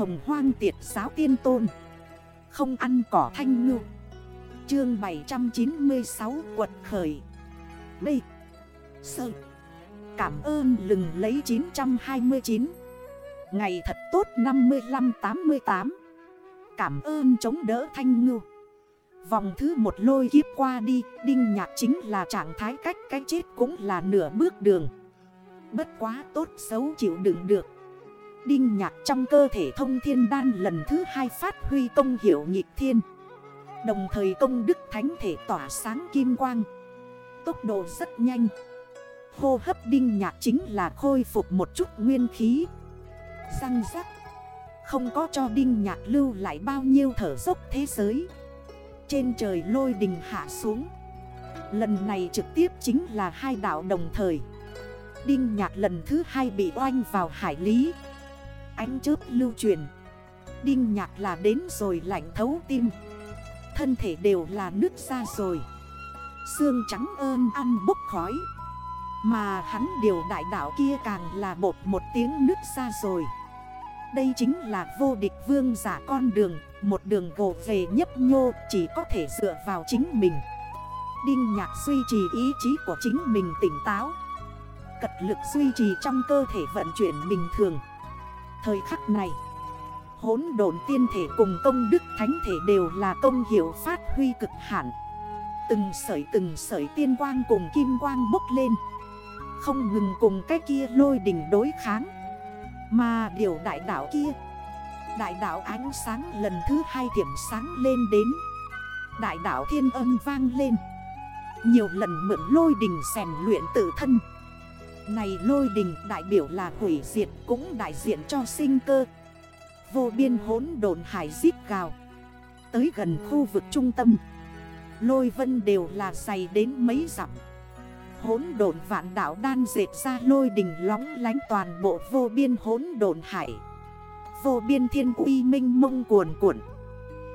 hồng hoang tiệt giáo tiên tôn. Không ăn cỏ thanh ngư. Chương 796 quật khởi. B Sơ. Cảm ơn lừng lấy 929 Ngày thật tốt 55-88 Cảm ơn chống đỡ thanh ngư. Vòng thứ một lôi kiếp qua đi, Đinh nhạc chính là trạng thái cách cái chết cũng là nửa bước đường. Bất quá tốt xấu chịu đựng được. Đinh nhạc trong cơ thể thông thiên đan lần thứ hai phát huy công hiệu nhịp thiên. Đồng thời công đức thánh thể tỏa sáng kim quang. Tốc độ rất nhanh. Hô hấp đinh nhạc chính là khôi phục một chút nguyên khí. Răng rắc. Không có cho đinh nhạc lưu lại bao nhiêu thở dốc thế giới. Trên trời lôi đình hạ xuống. Lần này trực tiếp chính là hai đảo đồng thời. Đinh nhạc lần thứ hai bị oanh vào hải lý. Ánh chớp lưu truyền. Đinh nhạc là đến rồi lạnh thấu tim. Thân thể đều là nước ra rồi. Xương trắng ơn ăn bốc khói. Mà hắn điều đại đảo kia càng là bột một tiếng nước ra rồi. Đây chính là vô địch vương giả con đường, Một đường gồ về nhấp nhô, chỉ có thể dựa vào chính mình. Đinh nhạc duy trì ý chí của chính mình tỉnh táo. Cật lực duy trì trong cơ thể vận chuyển bình thường. Thời khắc này. Hốn độn tiên thể cùng công đức thánh thể đều là công hiệu phát huy cực hạn. Từng sợi từng sợi tiên quang cùng kim quang bốc lên. Không ngừng cùng cái kia lôi đỉnh đối kháng. Mà điều đại đảo kia, Đại đảo ánh sáng lần thứ hai điểm sáng lên đến. Đại đảo thiên âm vang lên. Nhiều lần mượn lôi đình rèn luyện tự thân. Này lôi đình, đại biểu là hủy diệt cũng đại diện cho sinh cơ. Vô biên hốn đồn hải giết gào. Tới gần khu vực trung tâm. Lôi vân đều là dày đến mấy dặm. Hốn đồn vạn đảo đan dệt ra lôi đình lóng lánh toàn bộ vô biên hốn đồn hải. Vô biên thiên uy minh mông cuồn cuộn.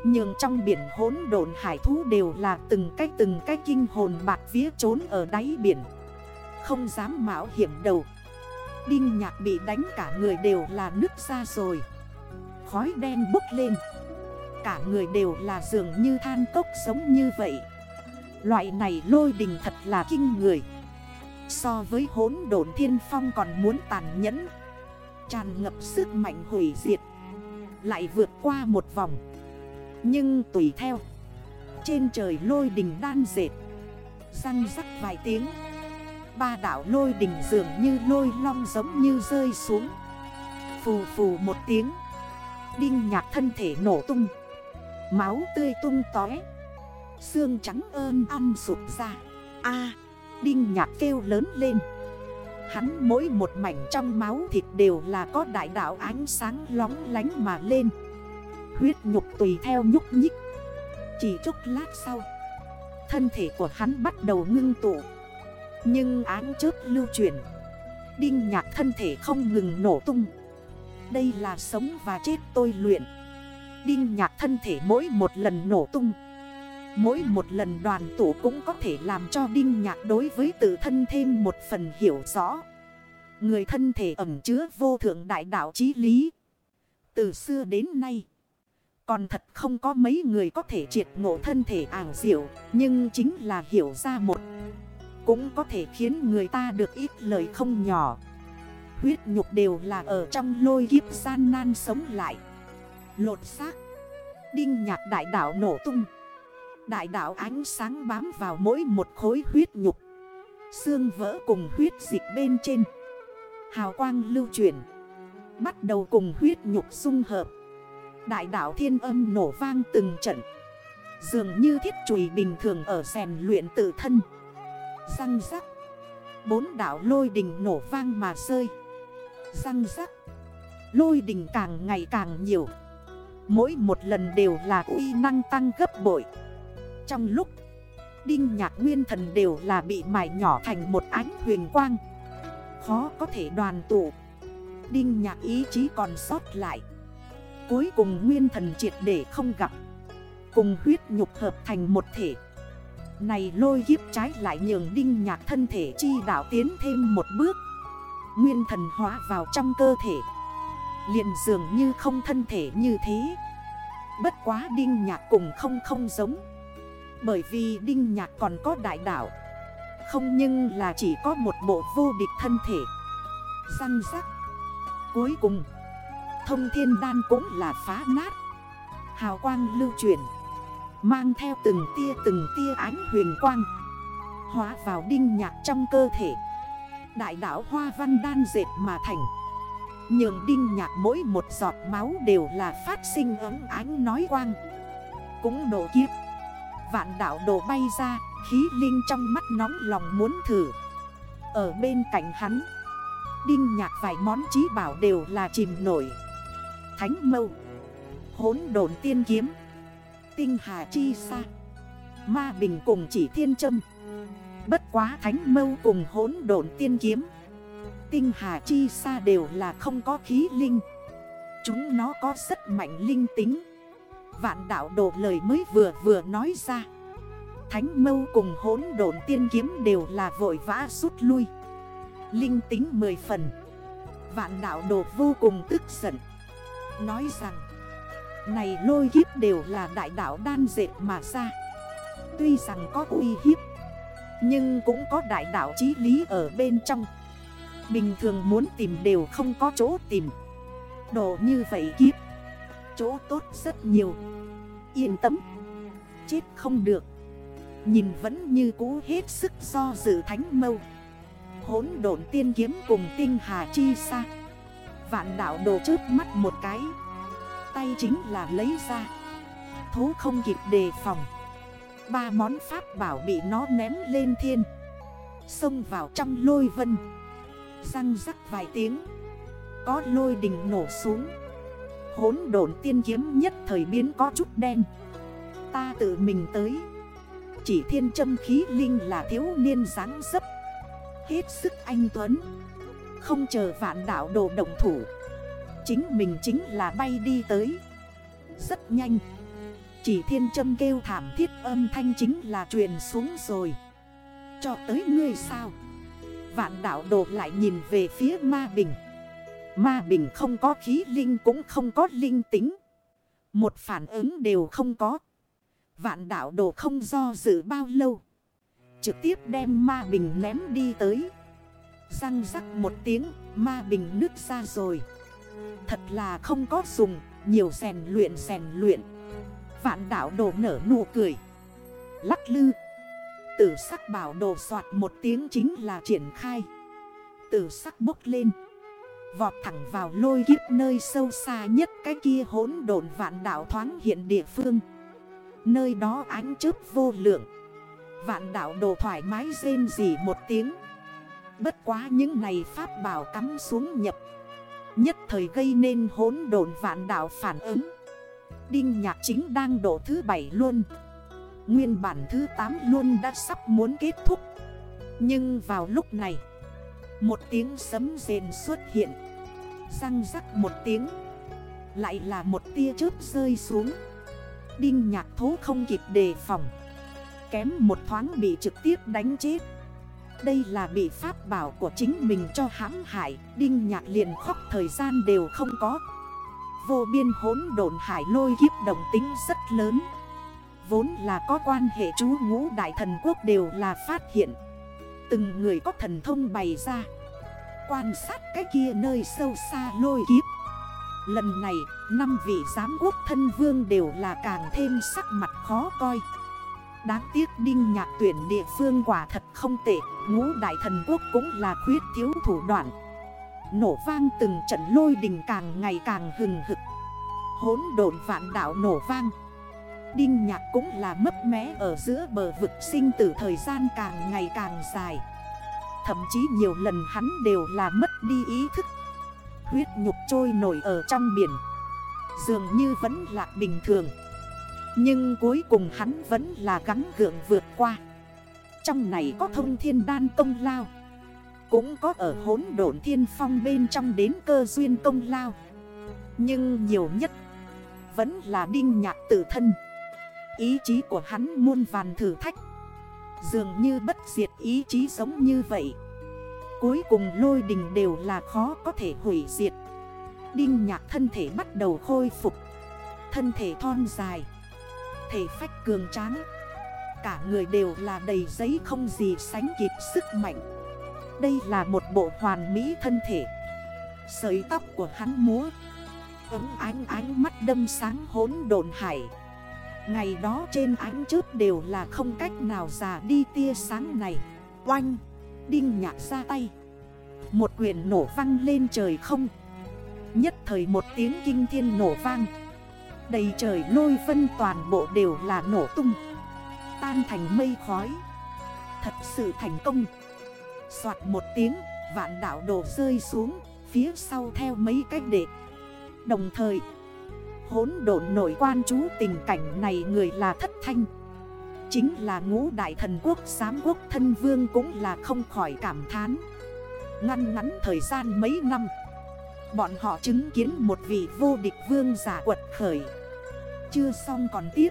Nhưng trong biển hốn đồn hải thú đều là từng cách từng cách kinh hồn bạc vía trốn ở đáy biển. Không dám mạo hiểm đầu. Đinh nhạc bị đánh cả người đều là nước ra rồi. Khói đen bốc lên. Cả người đều là dường như than cốc sống như vậy. Loại này lôi đình thật là kinh người. So với hốn đồn thiên phong còn muốn tàn nhẫn. Tràn ngập sức mạnh hủy diệt. Lại vượt qua một vòng. Nhưng tùy theo. Trên trời lôi đình đan dệt. Răng rắc vài tiếng. Ba đảo lôi đỉnh dường như lôi long giống như rơi xuống. Phù phù một tiếng. Đinh nhạc thân thể nổ tung. Máu tươi tung tói Xương trắng ơn ăn sụp ra. A, Đinh nhạc kêu lớn lên. Hắn mỗi một mảnh trong máu thịt đều là có đại đạo ánh sáng lóng lánh mà lên. Huyết nhục tùy theo nhúc nhích. Chỉ chút lát sau, Thân thể của hắn bắt đầu ngưng tụ. Nhưng áng chớp lưu chuyển Đinh nhạc thân thể không ngừng nổ tung Đây là sống và chết tôi luyện Đinh nhạc thân thể mỗi một lần nổ tung Mỗi một lần đoàn tụ cũng có thể làm cho Đinh Nhạc đối với tự thân thêm một phần hiểu rõ. Người thân thể ẩm chứa vô thượng đại đạo chí lý. Từ xưa đến nay, còn thật không có mấy người có thể triệt ngộ thân thể ảo diệu, nhưng chính là hiểu ra một. Cũng có thể khiến người ta được ít lời không nhỏ. Huyết nhục đều là ở trong lôi kiếp gian nan sống lại. Lột xác. Đinh nhạc đại đạo nổ tung. Đại đạo ánh sáng bám vào mỗi một khối huyết nhục Xương vỡ cùng huyết dịch bên trên Hào quang lưu chuyển Bắt đầu cùng huyết nhục xung hợp Đại đạo thiên âm nổ vang từng trận Dường như thiết chùy bình thường ở rèn luyện tự thân Răng rắc. Bốn đảo lôi đình nổ vang mà rơi. Răng rắc. Lôi đình càng ngày càng nhiều. Mỗi một lần đều là uy năng tăng gấp bội. Trong lúc, Đinh nhạc nguyên thần đều là bị mài nhỏ thành một ánh huyền quang. Khó có thể đoàn tụ. Đinh nhạc ý chí còn sót lại. Cuối cùng nguyên thần triệt để không gặp. Cùng huyết nhục hợp thành một thể. Này lôi kiếp trái lại nhường đinh nhạc thân thể chi đảo tiến thêm một bước. Nguyên thần hóa vào trong cơ thể. Liền dường như không thân thể như thế. Bất quá Đinh Nhạc cùng không không giống. Bởi vì Đinh Nhạc còn có đại đảo Không nhưng là chỉ có một bộ vô địch thân thể. Răng rắc. Cuối cùng, Thông thiên đan cũng là phá nát. Hào quang lưu chuyển. Mang theo từng tia từng tia ánh huyền quang, Hóa vào đinh nhạc trong cơ thể. Đại đảo hoa văn đan dệt mà thành. Nhường đinh nhạc mỗi một giọt máu đều là phát sinh ấm ánh nói quang. Cũng nổ kiếp. Vạn đảo đổ bay ra, Khí linh trong mắt nóng lòng muốn thử. Ở bên cạnh hắn, Đinh nhạc vài món trí bảo đều là chìm nổi. Thánh mâu Hốn đồn tiên kiếm. Tinh hà chi sa. Ma bình cùng chỉ thiên châm. Bất quá thánh mâu cùng hốn Độn tiên kiếm. Tinh hà chi sa đều là không có khí linh. Chúng nó có rất mạnh linh tính. Vạn đạo đổ lời mới vừa vừa nói ra. Thánh mâu cùng hốn Độn tiên kiếm đều là vội vã rút lui. Linh tính mười phần. Vạn đạo đồ vô cùng tức giận. Nói rằng này lôi kiếp đều là đại đạo đan dệt mà ra. Tuy rằng có uy hiếp, Nhưng cũng có đại đạo chí lý ở bên trong. Bình thường muốn tìm đều không có chỗ tìm. Đồ như vậy kiếp, Chỗ tốt rất nhiều. Yên tâm, Chết không được. Nhìn vẫn như cũ hết sức do dự thánh mâu. Hốn độn tiên kiếm cùng tinh hà chi xa Vạn đảo đồ trước mắt một cái. Tay chính là lấy ra. Thú không kịp đề phòng. Ba món pháp bảo bị nó ném lên thiên. Xông vào trong lôi vân. Răng rắc vài tiếng. Có lôi đình nổ xuống. Hốn độn tiên kiếm nhất thời biến có chút đen. Ta tự mình tới. Chỉ thiên châm khí linh là thiếu niên dáng dấp. Hết sức anh Tuấn. Không chờ vạn đảo đồ động thủ. Chính mình chính là bay đi tới. Rất nhanh, Chỉ thiên châm kêu thảm thiết âm thanh chính là truyền xuống rồi. Cho tới ngươi sao? Vạn đảo đồ lại nhìn về phía ma bình. Ma bình không có khí linh cũng không có linh tính. Một phản ứng đều không có. Vạn đảo đồ không do dự bao lâu. Trực tiếp đem ma bình ném đi tới. Răng rắc một tiếng, Ma bình nứt ra rồi. Thật là không có dùng, Nhiều rèn luyện rèn luyện. Vạn đảo đồ nở nụ cười. Lắc lư. Tử sắc bảo đồ soạt một tiếng chính là triển khai. Tử sắc bốc lên. Vọt thẳng vào lôi kiếp nơi sâu xa nhất Cái kia hốn đồn vạn đảo thoáng hiện địa phương. Nơi đó ánh chớp vô lượng. Vạn đảo đồ thoải mái rên gì một tiếng. Bất quá những này pháp bảo cắm xuống nhập. Nhất thời gây nên hốn đồn vạn đảo phản ứng. Đinh nhạc chính đang đổ thứ bảy luôn. Nguyên bản thứ 8 luôn đã sắp muốn kết thúc. Nhưng vào lúc này, Một tiếng sấm rền xuất hiện. Răng rắc một tiếng, Lại là một tia chớp rơi xuống. Đinh nhạc thố không kịp đề phòng. Kém một thoáng bị trực tiếp đánh chết. Đây là bị pháp bảo của chính mình cho hãm hại Đinh nhạc liền khóc thời gian đều không có. Vô biên hốn độn hải lôi kiếp đồng tính rất lớn. Vốn là có quan hệ chú ngũ đại thần quốc đều là phát hiện. Từng người có thần thông bày ra. Quan sát cái kia nơi sâu xa lôi kiếp. Lần này, năm vị giám quốc thân vương đều là càng thêm sắc mặt khó coi. Đáng tiếc Đinh Nhạc tuyển địa phương quả thật không tệ, Ngũ đại thần quốc cũng là khuyết thiếu thủ đoạn. Nổ vang từng trận lôi đình càng ngày càng hừng hực. Hốn độn vạn đảo nổ vang. Đinh Nhạc cũng là mấp mé ở giữa bờ vực sinh tử thời gian càng ngày càng dài. Thậm chí nhiều lần hắn đều là mất đi ý thức. Huyết nhục trôi nổi ở trong biển. Dường như vẫn là bình thường. Nhưng cuối cùng hắn vẫn là gắn gượng vượt qua. Trong này có thông thiên đan công lao. Cũng có ở hốn độn thiên phong bên trong đến cơ duyên công lao. Nhưng nhiều nhất Vẫn là đinh nhạc tự thân. Ý chí của hắn muôn vàn thử thách. Dường như bất diệt ý chí giống như vậy. Cuối cùng lôi đình đều là khó có thể hủy diệt. Đinh nhạc thân thể bắt đầu khôi phục. Thân thể thon dài. Thể phách cường tráng. Cả người đều là đầy giấy không gì sánh kịp sức mạnh. Đây là một bộ hoàn mỹ thân thể. Sợi tóc của hắn múa. Ấm ánh ánh mắt đâm sáng hốn đồn hải. Ngày đó trên ánh chớp đều là không cách nào già đi tia sáng này. Oanh! Đinh nhạc ra tay. Một quyền nổ văng lên trời không. Nhất thời một tiếng kinh thiên nổ vang. Đầy trời lôi vân toàn bộ đều là nổ tung. Tan thành mây khói. Thật sự thành công. Xoạt một tiếng, Vạn đảo đổ rơi xuống, Phía sau theo mấy cách đệ. Đồng thời Hốn độn nổi quan chú tình cảnh này người là thất thanh. Chính là ngũ đại thần quốc, giám quốc, thân vương cũng là không khỏi cảm thán. Ngăn ngắn thời gian mấy năm Bọn họ chứng kiến một vị vô địch vương giả quật khởi. Chưa xong còn tiếp.